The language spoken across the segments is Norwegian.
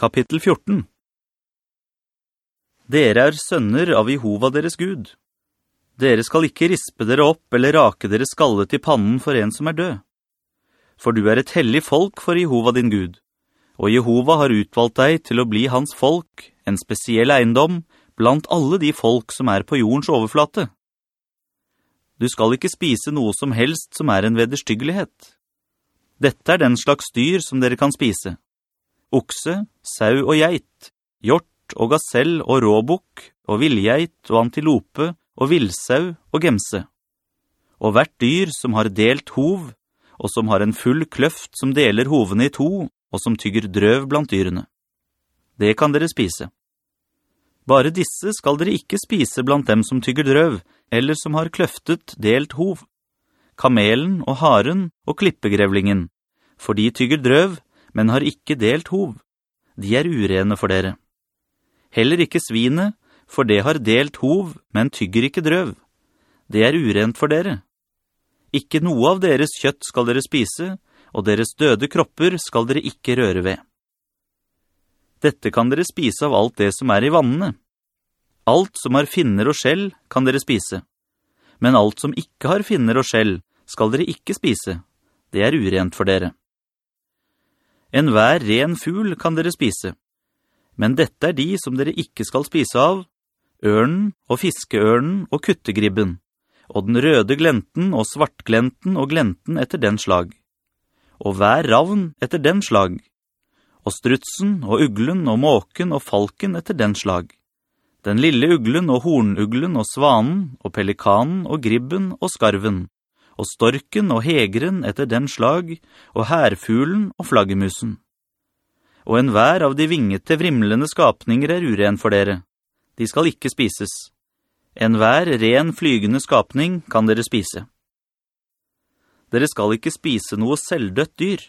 Kapittel 14 Dere er sønner av Jehova deres Gud. Dere skal ikke rispe dere opp eller rake dere skallet i pannen for en som er død. For du er et hellig folk for Jehova din Gud, og Jehova har utvalgt deg til å bli hans folk, en spesiell eiendom, blant alle de folk som er på jordens overflate. Du skal ikke spise noe som helst som er en vederstyggelighet. Dette er den slags dyr som dere kan spise. Okse, sau og geit, hjort og gasell og råbukk og villgeit og antilope og villsau og gemse. Og hvert dyr som har delt hov, og som har en full kløft som deler hovene i to, og som tygger drøv blant dyrene. Det kan dere spise. Bare disse skal dere ikke spise blant dem som tygger drøv, eller som har kløftet delt hov. Kamelen og haren og klippegrevlingen, for de tygger drøv, men har ikke delt hov. De er urene for dere. Heller ikke svine, for det har delt hov, men tygger ikke drøv. Det er urent for dere. Ikke noe av deres kjøtt skal dere spise, og deres døde kropper skal dere ikke røre ved. Dette kan dere spise av alt det som er i vannene. Alt som har finner og skjell kan dere spise. Men alt som ikke har finner og skjell skal dere ikke spise. Det er urent for dere. En hver ren ful kan dere spise. Men dette er de som dere ikke skal spise av, ørnen og fiskeørnen og kuttegribben, og den røde glenten og svartglenten og glenten etter den slag. Og hver ravn etter den slag, og strutsen og uglen og måken og falken etter den slag. Den lille uglen og hornuglen og svanen og pelikanen og gribben og skarven, og storken og hegeren etter den slag, og herfuglen og flaggemusen. Og enhver av de vingete vrimlende skapninger er uren for dere. De skal ikke spises. En hver ren flygende skapning kan dere spise. Dere skal ikke spise noe selvdødt dyr.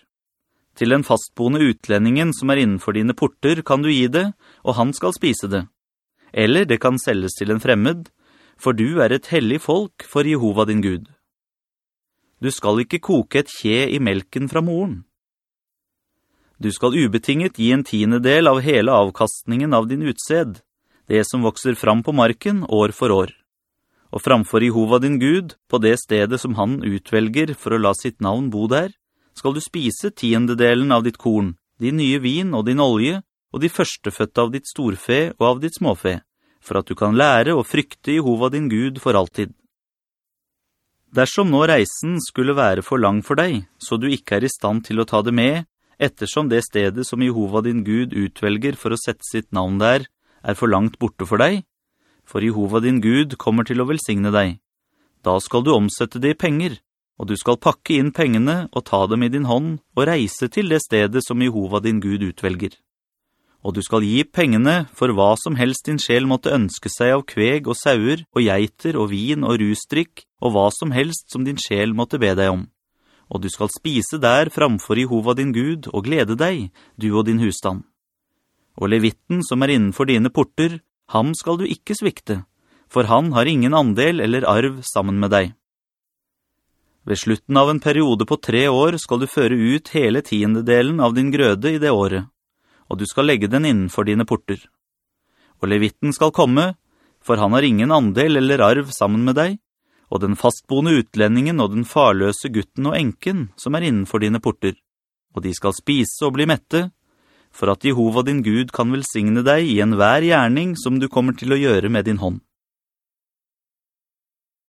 Til en fastboende utlendingen som er innenfor dine porter kan du gi det, og han skal spise det. Eller det kan selges til en fremmed, for du er et hellig folk for Jehova din Gud. Du skal ikke koke et kje i melken fra moren. Du skal ubetinget gi en tiende del av hele avkastningen av din utsed, det som vokser fram på marken år for år. Og framfor Jehova din Gud, på det stedet som han utvelger for å la sitt navn bo der, skal du spise tiendedelen av ditt korn, din nye vin og din olje, og de førsteføtte av ditt storfe og av ditt småfe, for at du kan lære å frykte Jehova din Gud for alltid. Dersom nå reisen skulle være for lang for deg, så du ikke er i stand til å ta det med, ettersom det stedet som Jehova din Gud utvelger for å sette sitt navn der, er for langt borte for deg, for Jehova din Gud kommer til å velsigne deg. Da skal du omsette det i penger, og du skal pakke inn pengene og ta dem i din hånd og reise til det stedet som Jehova din Gud utvelger. Og du skal gi pengene for hva som helst din sjel måtte ønske seg av kveg og sauer og geiter og vin og rusdrikk og hva som helst som din sjel måtte be deg om. Og du skal spise der framfor Jehova din Gud og glede deg, du og din husstand. Og levitten som er innenfor dine porter, ham skal du ikke svikte, for han har ingen andel eller arv sammen med deg. Ved slutten av en periode på tre år skal du føre ut hele tiendedelen av din grøde i det året, og du skal legge den innenfor dine porter. Og levitten skal komme, for han har ingen andel eller arv sammen med deg, og den fastboende utlendingen og den farløse gutten og enken som er innenfor dine porter, og de skal spise og bli mette, for at Jehova din Gud kan velsigne deg i en hver gjerning som du kommer til å gjøre med din hånd.